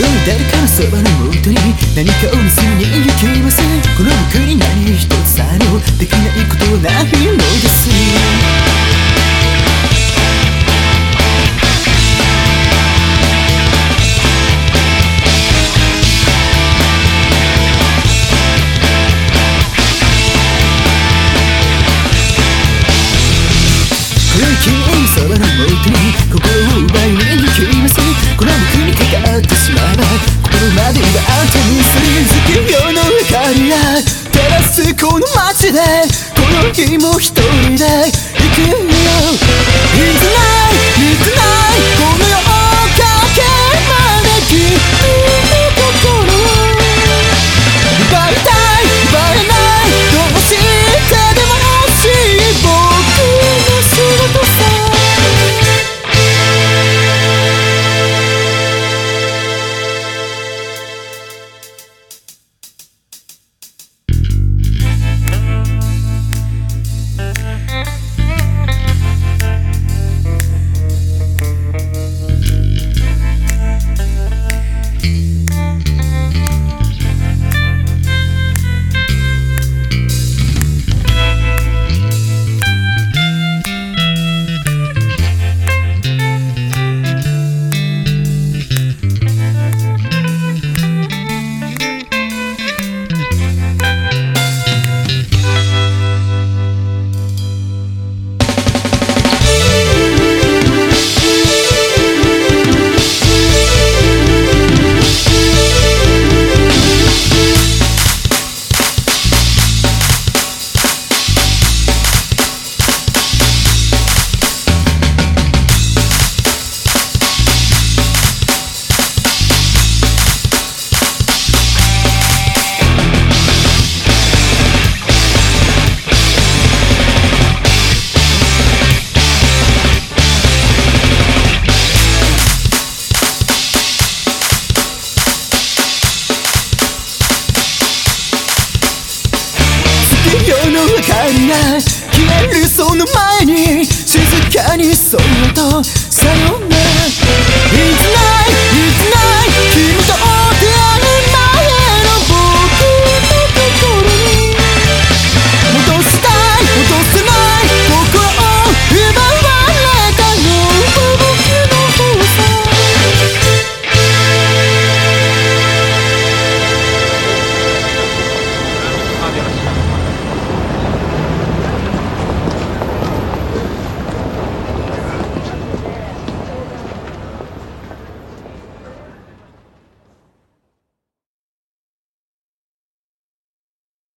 誰かのそばのもとに何かを盗みに行きますこの僕に何一つあのできないことはないのです空気そばのもとに心を奪いに行きますこの僕街でこの日も一人での明